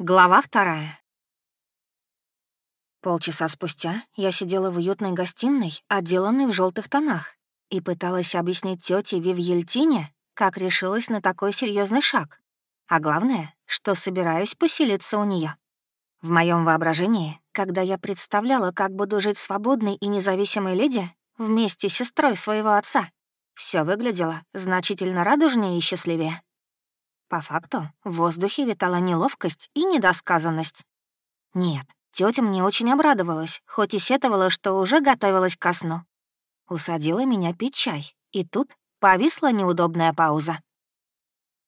Глава вторая. Полчаса спустя я сидела в уютной гостиной, отделанной в желтых тонах, и пыталась объяснить тете Вивьельтине, как решилась на такой серьезный шаг. А главное, что собираюсь поселиться у нее. В моем воображении, когда я представляла, как буду жить свободной и независимой леди вместе с сестрой своего отца, все выглядело значительно радужнее и счастливее. По факту в воздухе витала неловкость и недосказанность. Нет, тетя мне очень обрадовалась, хоть и сетовала, что уже готовилась ко сну. Усадила меня пить чай, и тут повисла неудобная пауза.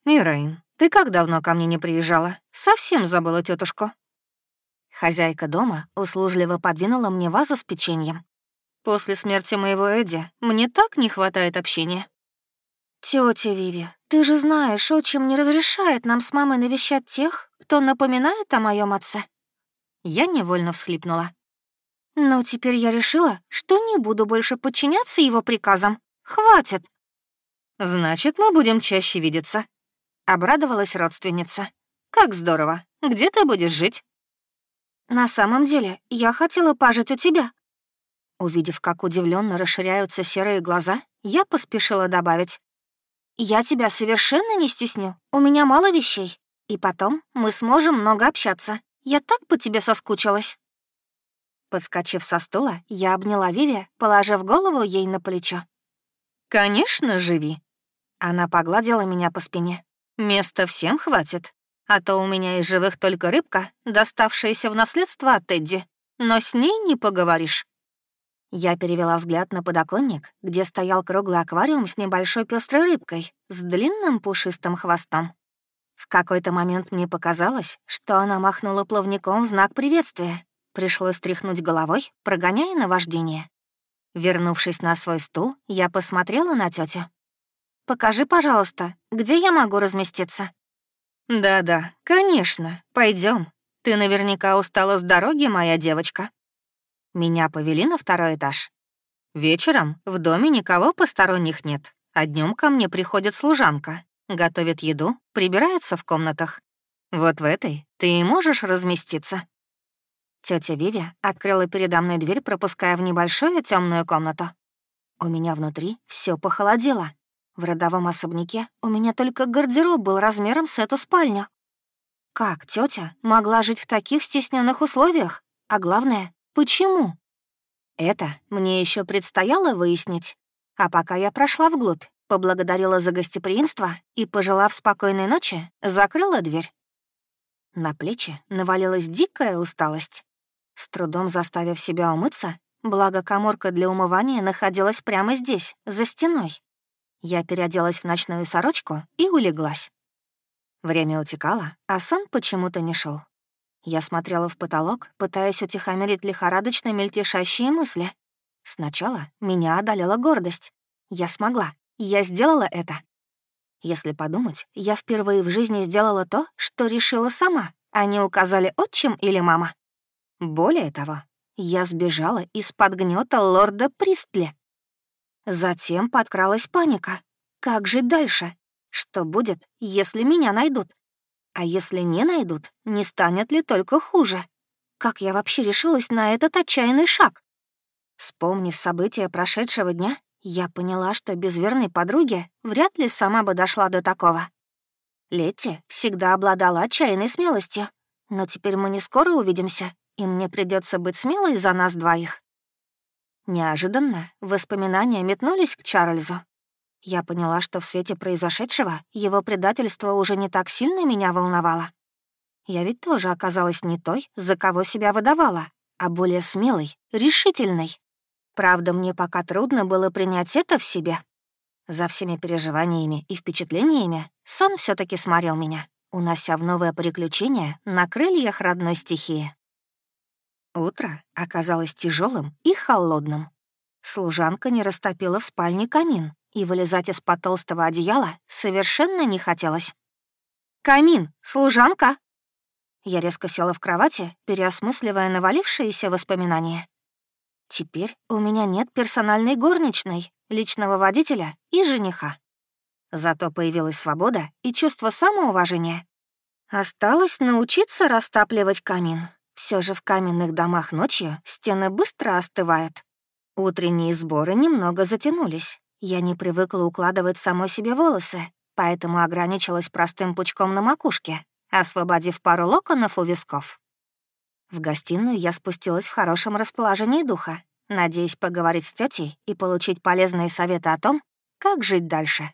«Мирейн, ты как давно ко мне не приезжала? Совсем забыла тетушку. Хозяйка дома услужливо подвинула мне вазу с печеньем. «После смерти моего Эдди мне так не хватает общения». Тетя Виви, ты же знаешь, отчим не разрешает нам с мамой навещать тех, кто напоминает о моем отце. Я невольно всхлипнула. Но теперь я решила, что не буду больше подчиняться его приказам. Хватит. Значит, мы будем чаще видеться. Обрадовалась родственница. Как здорово. Где ты будешь жить? На самом деле, я хотела пожить у тебя. Увидев, как удивленно расширяются серые глаза, я поспешила добавить. Я тебя совершенно не стесню. У меня мало вещей. И потом мы сможем много общаться. Я так по тебе соскучилась». Подскочив со стула, я обняла Виви, положив голову ей на плечо. «Конечно, живи». Она погладила меня по спине. «Места всем хватит. А то у меня из живых только рыбка, доставшаяся в наследство от Эдди. Но с ней не поговоришь». Я перевела взгляд на подоконник, где стоял круглый аквариум с небольшой пестрой рыбкой, с длинным пушистым хвостом. В какой-то момент мне показалось, что она махнула плавником в знак приветствия. Пришлось стряхнуть головой, прогоняя наваждение. Вернувшись на свой стул, я посмотрела на тетю. «Покажи, пожалуйста, где я могу разместиться?» «Да-да, конечно, пойдем. Ты наверняка устала с дороги, моя девочка». Меня повели на второй этаж. Вечером в доме никого посторонних нет, а днем ко мне приходит служанка, готовит еду, прибирается в комнатах. Вот в этой ты и можешь разместиться. Тетя Виви открыла передо мной дверь, пропуская в небольшую темную комнату. У меня внутри все похолодело. В родовом особняке у меня только гардероб был размером с эту спальню. Как тетя могла жить в таких стесненных условиях? А главное, Почему? Это мне еще предстояло выяснить. А пока я прошла вглубь, поблагодарила за гостеприимство и, пожелав спокойной ночи, закрыла дверь. На плечи навалилась дикая усталость. С трудом заставив себя умыться, благо коморка для умывания находилась прямо здесь, за стеной. Я переоделась в ночную сорочку и улеглась. Время утекало, а сон почему-то не шел. Я смотрела в потолок, пытаясь утихомирить лихорадочно мельтешащие мысли. Сначала меня одолела гордость. Я смогла. Я сделала это. Если подумать, я впервые в жизни сделала то, что решила сама, а не указали отчим или мама. Более того, я сбежала из-под гнета лорда Пристли. Затем подкралась паника. Как жить дальше? Что будет, если меня найдут? А если не найдут, не станет ли только хуже? Как я вообще решилась на этот отчаянный шаг? Вспомнив события прошедшего дня, я поняла, что без верной подруги вряд ли сама бы дошла до такого. Летти всегда обладала отчаянной смелостью, но теперь мы не скоро увидимся, и мне придется быть смелой за нас двоих. Неожиданно воспоминания метнулись к Чарльзу. Я поняла, что в свете произошедшего его предательство уже не так сильно меня волновало. Я ведь тоже оказалась не той, за кого себя выдавала, а более смелой, решительной. Правда, мне пока трудно было принять это в себе. За всеми переживаниями и впечатлениями сон все таки сморил меня, унося в новое приключение на крыльях родной стихии. Утро оказалось тяжелым и холодным. Служанка не растопила в спальне камин, и вылезать из-под толстого одеяла совершенно не хотелось. «Камин! Служанка!» Я резко села в кровати, переосмысливая навалившиеся воспоминания. Теперь у меня нет персональной горничной, личного водителя и жениха. Зато появилась свобода и чувство самоуважения. Осталось научиться растапливать камин. Все же в каменных домах ночью стены быстро остывают. Утренние сборы немного затянулись. Я не привыкла укладывать самой себе волосы, поэтому ограничилась простым пучком на макушке, освободив пару локонов у висков. В гостиную я спустилась в хорошем расположении духа, надеясь поговорить с тетей и получить полезные советы о том, как жить дальше.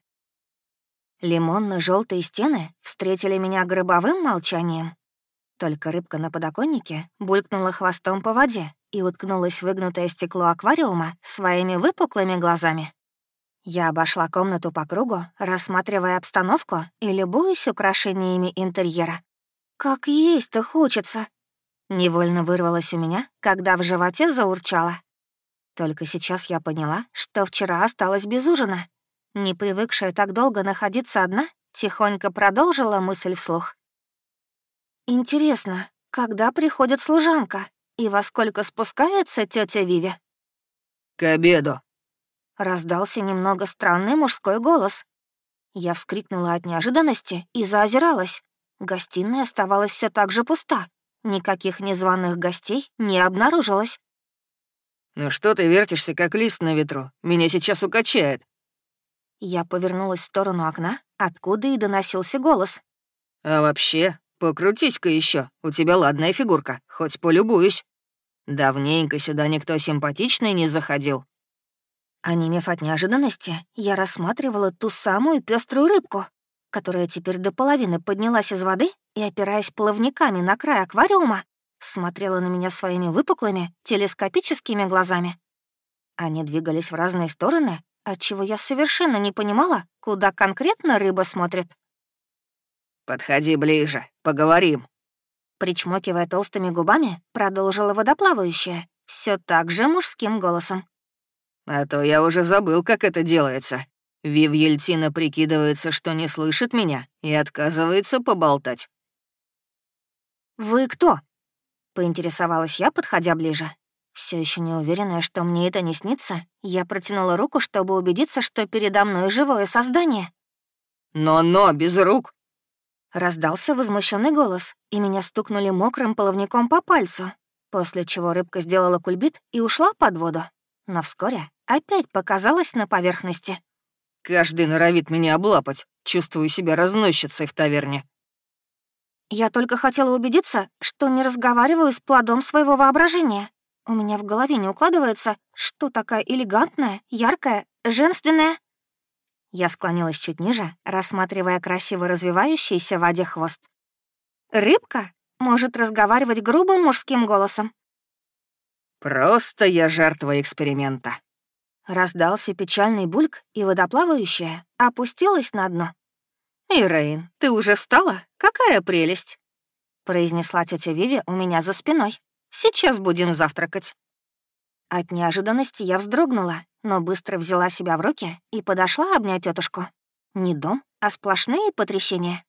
лимонно желтые стены встретили меня гробовым молчанием. Только рыбка на подоконнике булькнула хвостом по воде и уткнулась в выгнутое стекло аквариума своими выпуклыми глазами. Я обошла комнату по кругу, рассматривая обстановку и любуясь украшениями интерьера. «Как есть-то хочется!» Невольно вырвалось у меня, когда в животе заурчало. Только сейчас я поняла, что вчера осталась без ужина. Не привыкшая так долго находиться одна, тихонько продолжила мысль вслух. «Интересно, когда приходит служанка и во сколько спускается тетя Виви?» «К обеду», — раздался немного странный мужской голос. Я вскрикнула от неожиданности и заозиралась. Гостиная оставалась все так же пуста. Никаких незваных гостей не обнаружилось. «Ну что ты вертишься, как лист на ветру? Меня сейчас укачает». Я повернулась в сторону окна, откуда и доносился голос. «А вообще, покрутись-ка еще, у тебя ладная фигурка, хоть полюбуюсь. Давненько сюда никто симпатичный не заходил». Онемев от неожиданности, я рассматривала ту самую пеструю рыбку, которая теперь до половины поднялась из воды и, опираясь плавниками на край аквариума, смотрела на меня своими выпуклыми, телескопическими глазами. Они двигались в разные стороны, отчего я совершенно не понимала, куда конкретно рыба смотрит. «Подходи ближе, поговорим». Причмокивая толстыми губами, продолжила водоплавающая, все так же мужским голосом. «А то я уже забыл, как это делается. Вив Ельтина прикидывается, что не слышит меня, и отказывается поболтать. «Вы кто?» — поинтересовалась я, подходя ближе. Все еще не уверенная, что мне это не снится, я протянула руку, чтобы убедиться, что передо мной живое создание. «Но-но, без рук!» Раздался возмущенный голос, и меня стукнули мокрым половником по пальцу, после чего рыбка сделала кульбит и ушла под воду. Но вскоре опять показалась на поверхности. «Каждый норовит меня облапать. Чувствую себя разносчицей в таверне. Я только хотела убедиться, что не разговариваю с плодом своего воображения. У меня в голове не укладывается, что такая элегантная, яркая, женственная. Я склонилась чуть ниже, рассматривая красиво развивающийся в воде хвост. Рыбка может разговаривать грубым мужским голосом. «Просто я жертва эксперимента». Раздался печальный бульк, и водоплавающая опустилась на дно. «Ирейн, ты уже встала? Какая прелесть!» произнесла тетя Виви у меня за спиной. «Сейчас будем завтракать». От неожиданности я вздрогнула, но быстро взяла себя в руки и подошла обнять тетушку. Не дом, а сплошные потрясения.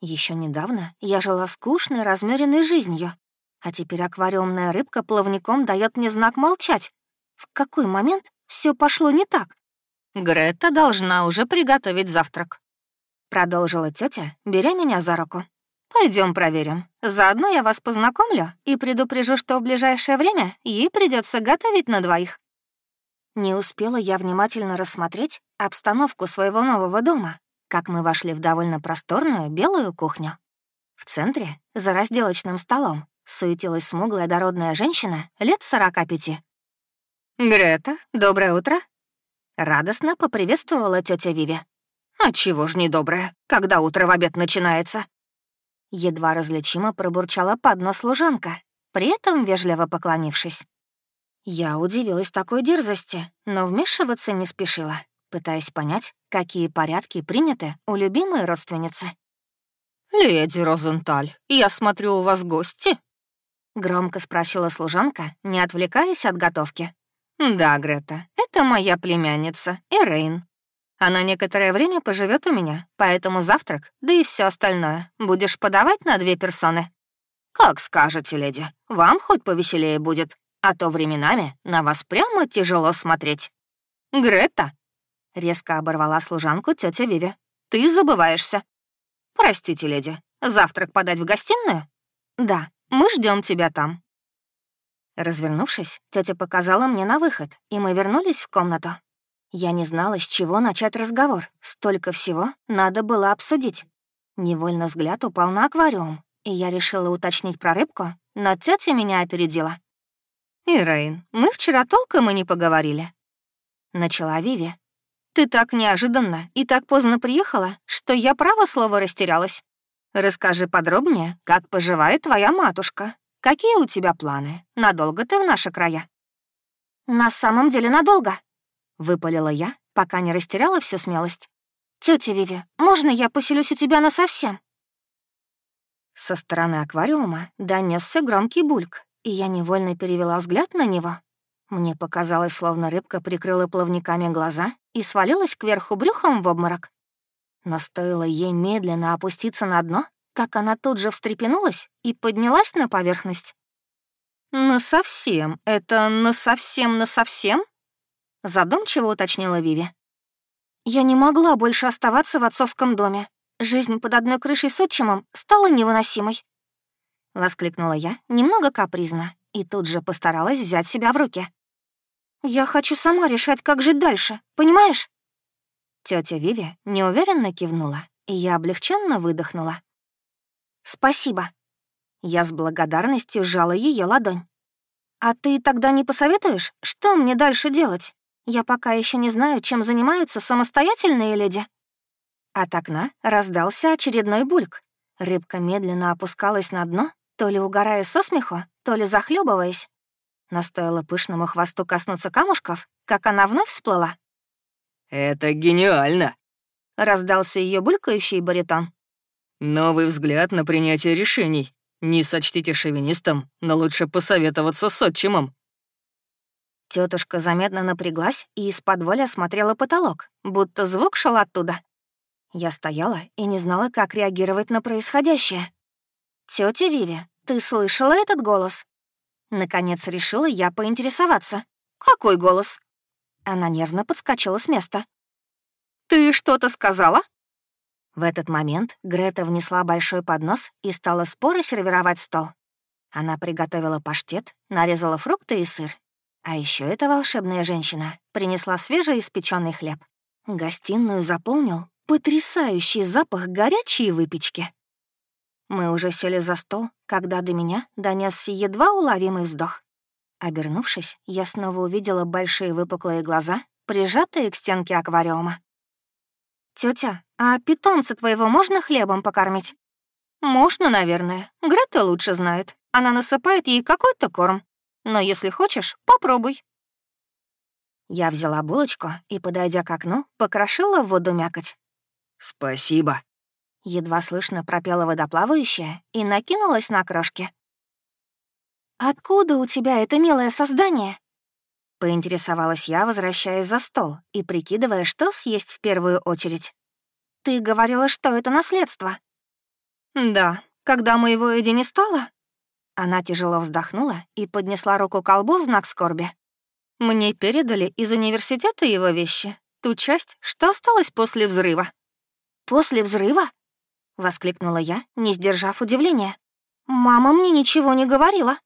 Еще недавно я жила скучной, размеренной жизнью, а теперь аквариумная рыбка плавником дает мне знак молчать. В какой момент все пошло не так? Грета должна уже приготовить завтрак. Продолжила тетя, беря меня за руку. Пойдем проверим. Заодно я вас познакомлю и предупрежу, что в ближайшее время ей придется готовить на двоих. Не успела я внимательно рассмотреть обстановку своего нового дома, как мы вошли в довольно просторную белую кухню. В центре, за разделочным столом, суетилась смуглая дородная женщина лет сорока пяти. «Грета, доброе утро!» Радостно поприветствовала тетя Виви. «А чего ж недоброе, когда утро в обед начинается?» Едва различимо пробурчала под нос служанка, при этом вежливо поклонившись. Я удивилась такой дерзости, но вмешиваться не спешила, пытаясь понять, какие порядки приняты у любимой родственницы. «Леди Розенталь, я смотрю, у вас гости?» Громко спросила служанка, не отвлекаясь от готовки. «Да, Грета, это моя племянница, Эрейн. Она некоторое время поживет у меня, поэтому завтрак, да и все остальное, будешь подавать на две персоны. Как скажете, леди, вам хоть повеселее будет, а то временами на вас прямо тяжело смотреть. Грета, резко оборвала служанку тетя Виви, ты забываешься. Простите, леди, Завтрак подать в гостиную?» «Да, мы ждем тебя там». Развернувшись, тетя показала мне на выход, и мы вернулись в комнату. Я не знала, с чего начать разговор. Столько всего надо было обсудить. Невольно взгляд упал на аквариум, и я решила уточнить про рыбку, но тетя меня опередила. «Ирейн, мы вчера толком и не поговорили». Начала Виви. «Ты так неожиданно и так поздно приехала, что я право слово растерялась. Расскажи подробнее, как поживает твоя матушка. Какие у тебя планы? Надолго ты в наши края?» «На самом деле надолго», — выпалила я, пока не растеряла всю смелость. Тетя Виви, можно я поселюсь у тебя насовсем?» Со стороны аквариума донесся громкий бульк, и я невольно перевела взгляд на него. Мне показалось, словно рыбка прикрыла плавниками глаза и свалилась кверху брюхом в обморок. Но стоило ей медленно опуститься на дно, как она тут же встрепенулась и поднялась на поверхность. «Насовсем? Это насовсем-насовсем?» Задумчиво уточнила Виви. Я не могла больше оставаться в отцовском доме. Жизнь под одной крышей с отчимом стала невыносимой. Воскликнула я, немного капризно, и тут же постаралась взять себя в руки. «Я хочу сама решать, как жить дальше, понимаешь?» Тетя Виви неуверенно кивнула, и я облегченно выдохнула. «Спасибо». Я с благодарностью сжала ее ладонь. «А ты тогда не посоветуешь, что мне дальше делать?» Я пока еще не знаю, чем занимаются самостоятельные леди». От окна раздался очередной бульк. Рыбка медленно опускалась на дно, то ли угорая со смеху, то ли захлебываясь. Но стоило пышному хвосту коснуться камушков, как она вновь всплыла. «Это гениально!» — раздался ее булькающий баритон. «Новый взгляд на принятие решений. Не сочтите шовинистом, но лучше посоветоваться с отчимом. Тетушка заметно напряглась и из-под воли осмотрела потолок, будто звук шел оттуда. Я стояла и не знала, как реагировать на происходящее. Тетя Виви, ты слышала этот голос?» Наконец решила я поинтересоваться. «Какой голос?» Она нервно подскочила с места. «Ты что-то сказала?» В этот момент Грета внесла большой поднос и стала споро сервировать стол. Она приготовила паштет, нарезала фрукты и сыр а еще эта волшебная женщина принесла свежеиспеченный хлеб. Гостиную заполнил потрясающий запах горячей выпечки. Мы уже сели за стол, когда до меня донесся едва уловимый вздох. Обернувшись, я снова увидела большие выпуклые глаза, прижатые к стенке аквариума. Тетя, а питомца твоего можно хлебом покормить?» «Можно, наверное. Грета лучше знает. Она насыпает ей какой-то корм. Но если хочешь, попробуй». Я взяла булочку и, подойдя к окну, покрошила в воду мякоть. «Спасибо», — едва слышно пропела водоплавающая и накинулась на крошки. «Откуда у тебя это милое создание?» Поинтересовалась я, возвращаясь за стол и прикидывая, что съесть в первую очередь. «Ты говорила, что это наследство». «Да, когда моего Эдди не стало, она тяжело вздохнула и поднесла руку к колбу в знак скорби. «Мне передали из университета его вещи, ту часть, что осталась после взрыва». «После взрыва?» — воскликнула я, не сдержав удивления. «Мама мне ничего не говорила».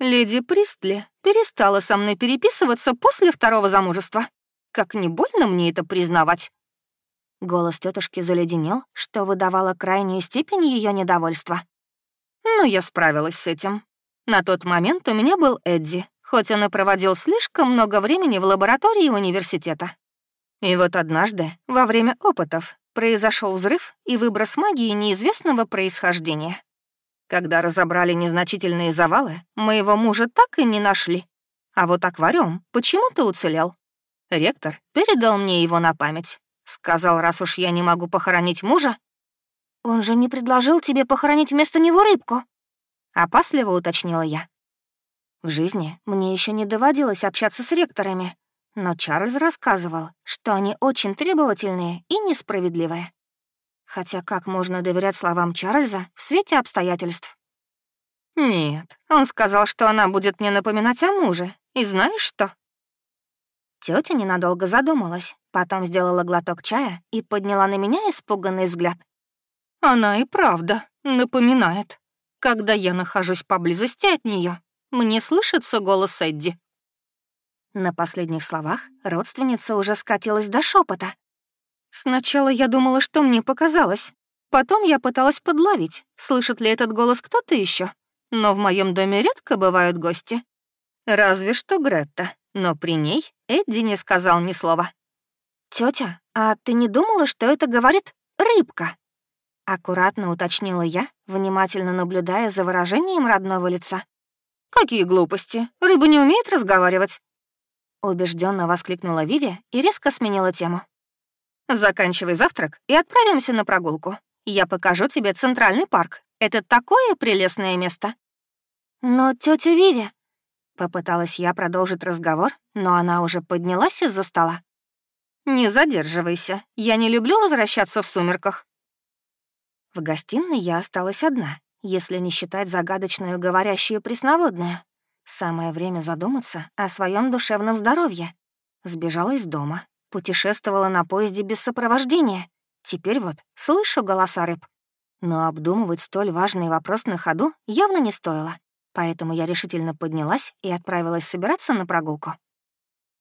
«Леди Пристли перестала со мной переписываться после второго замужества. Как не больно мне это признавать?» Голос тетушки заледенел, что выдавало крайнюю степень ее недовольства. Но я справилась с этим. На тот момент у меня был Эдди, хоть он и проводил слишком много времени в лаборатории университета. И вот однажды, во время опытов, произошел взрыв и выброс магии неизвестного происхождения. Когда разобрали незначительные завалы, моего мужа так и не нашли. А вот аквариум почему-то уцелел. Ректор передал мне его на память. Сказал, раз уж я не могу похоронить мужа, «Он же не предложил тебе похоронить вместо него рыбку?» Опасливо уточнила я. В жизни мне еще не доводилось общаться с ректорами, но Чарльз рассказывал, что они очень требовательные и несправедливые. Хотя как можно доверять словам Чарльза в свете обстоятельств? Нет, он сказал, что она будет мне напоминать о муже. И знаешь что? Тетя ненадолго задумалась, потом сделала глоток чая и подняла на меня испуганный взгляд. Она и правда напоминает. Когда я нахожусь поблизости от нее, мне слышится голос Эдди. На последних словах родственница уже скатилась до шепота. Сначала я думала, что мне показалось. Потом я пыталась подловить, слышит ли этот голос кто-то еще. Но в моем доме редко бывают гости. Разве что Гретта, но при ней Эдди не сказал ни слова. Тетя, а ты не думала, что это говорит рыбка?» Аккуратно уточнила я, внимательно наблюдая за выражением родного лица. «Какие глупости! Рыба не умеет разговаривать!» Убежденно воскликнула Виви и резко сменила тему. «Заканчивай завтрак и отправимся на прогулку. Я покажу тебе Центральный парк. Это такое прелестное место!» «Но тетя Виви...» Попыталась я продолжить разговор, но она уже поднялась из-за стола. «Не задерживайся. Я не люблю возвращаться в сумерках». В гостиной я осталась одна, если не считать загадочную говорящую пресноводную. Самое время задуматься о своем душевном здоровье. Сбежала из дома, путешествовала на поезде без сопровождения. Теперь вот слышу голоса рыб. Но обдумывать столь важный вопрос на ходу явно не стоило, поэтому я решительно поднялась и отправилась собираться на прогулку.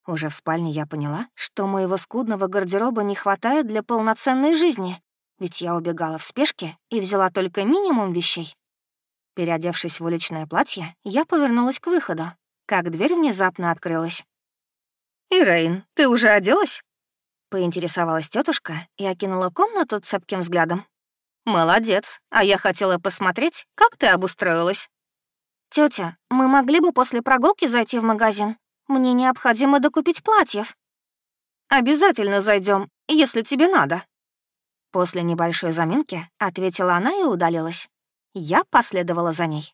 Уже в спальне я поняла, что моего скудного гардероба не хватает для полноценной жизни, ведь я убегала в спешке и взяла только минимум вещей. Переодевшись в уличное платье, я повернулась к выходу, как дверь внезапно открылась. «Ирейн, ты уже оделась?» Поинтересовалась тетушка и окинула комнату цепким взглядом. «Молодец, а я хотела посмотреть, как ты обустроилась». Тетя, мы могли бы после прогулки зайти в магазин?» Мне необходимо докупить платьев. Обязательно зайдем, если тебе надо. После небольшой заминки ответила она и удалилась. Я последовала за ней.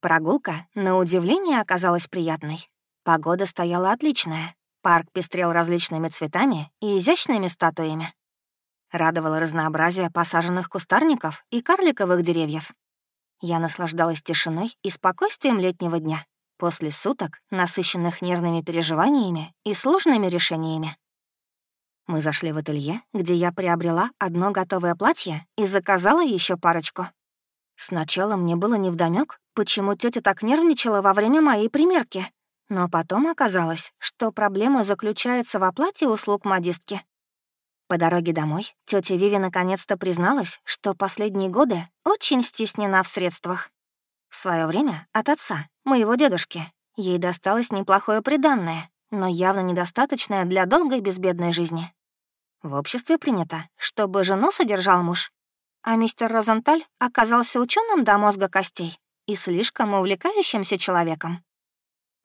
Прогулка, на удивление, оказалась приятной. Погода стояла отличная. Парк пестрел различными цветами и изящными статуями. Радовало разнообразие посаженных кустарников и карликовых деревьев. Я наслаждалась тишиной и спокойствием летнего дня после суток, насыщенных нервными переживаниями и сложными решениями. Мы зашли в ателье, где я приобрела одно готовое платье и заказала еще парочку. Сначала мне было невдомёк, почему тетя так нервничала во время моей примерки, но потом оказалось, что проблема заключается в оплате услуг модистки. По дороге домой тетя Виви наконец-то призналась, что последние годы очень стеснена в средствах. В свое время от отца, моего дедушки, ей досталось неплохое приданное, но явно недостаточное для долгой безбедной жизни. В обществе принято, чтобы жену содержал муж, а мистер Розенталь оказался ученым до мозга костей и слишком увлекающимся человеком.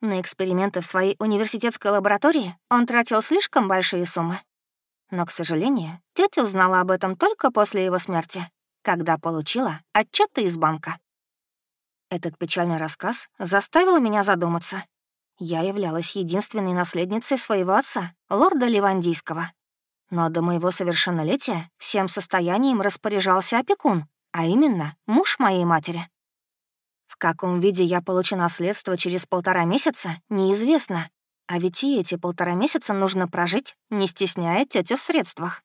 На эксперименты в своей университетской лаборатории он тратил слишком большие суммы. Но, к сожалению, тетя узнала об этом только после его смерти, когда получила отчеты из банка. Этот печальный рассказ заставил меня задуматься. Я являлась единственной наследницей своего отца, лорда Ливандийского. Но до моего совершеннолетия всем состоянием распоряжался опекун, а именно муж моей матери. В каком виде я получу наследство через полтора месяца, неизвестно. А ведь и эти полтора месяца нужно прожить, не стесняя тетю в средствах.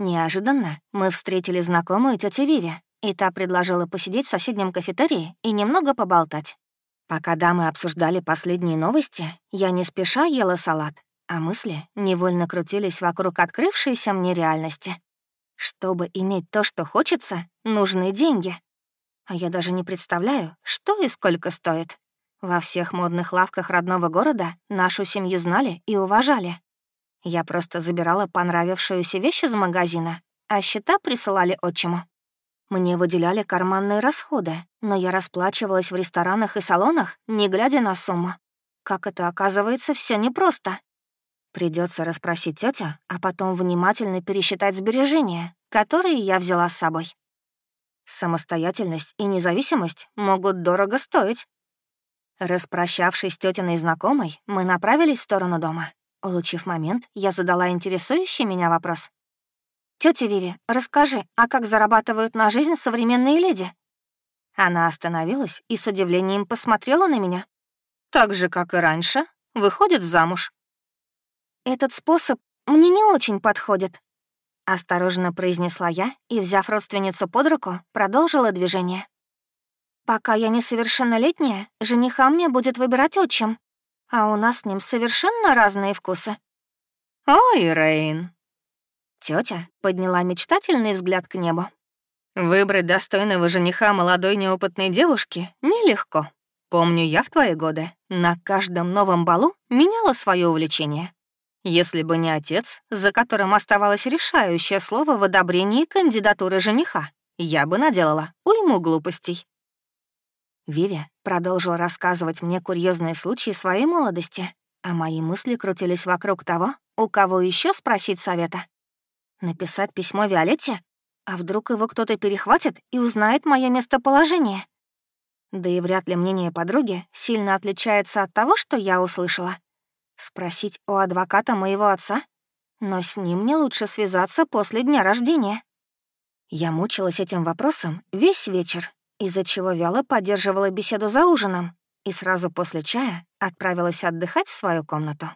Неожиданно мы встретили знакомую тетю Виви, и та предложила посидеть в соседнем кафетерии и немного поболтать. Пока дамы обсуждали последние новости, я не спеша ела салат, а мысли невольно крутились вокруг открывшейся мне реальности. Чтобы иметь то, что хочется, нужны деньги. А я даже не представляю, что и сколько стоит. Во всех модных лавках родного города нашу семью знали и уважали. Я просто забирала понравившуюся вещь из магазина, а счета присылали отчиму. Мне выделяли карманные расходы, но я расплачивалась в ресторанах и салонах, не глядя на сумму. Как это оказывается, все непросто. Придется расспросить тетю, а потом внимательно пересчитать сбережения, которые я взяла с собой. Самостоятельность и независимость могут дорого стоить. Распрощавшись с тетиной знакомой, мы направились в сторону дома. Улучив момент, я задала интересующий меня вопрос. Тетя Виви, расскажи, а как зарабатывают на жизнь современные леди?» Она остановилась и с удивлением посмотрела на меня. «Так же, как и раньше, выходит замуж». «Этот способ мне не очень подходит», Осторожно произнесла я и, взяв родственницу под руку, продолжила движение. «Пока я несовершеннолетняя, жениха мне будет выбирать отчим, а у нас с ним совершенно разные вкусы». «Ой, Рейн!» Тетя подняла мечтательный взгляд к небу. «Выбрать достойного жениха молодой неопытной девушки нелегко. Помню, я в твои годы на каждом новом балу меняла свое увлечение. Если бы не отец, за которым оставалось решающее слово в одобрении кандидатуры жениха, я бы наделала уйму глупостей. Виви продолжил рассказывать мне курьезные случаи своей молодости, а мои мысли крутились вокруг того, у кого еще спросить совета. Написать письмо Виолетте? А вдруг его кто-то перехватит и узнает мое местоположение? Да и вряд ли мнение подруги сильно отличается от того, что я услышала. Спросить у адвоката моего отца? Но с ним мне лучше связаться после дня рождения. Я мучилась этим вопросом весь вечер, из-за чего вяло поддерживала беседу за ужином и сразу после чая отправилась отдыхать в свою комнату.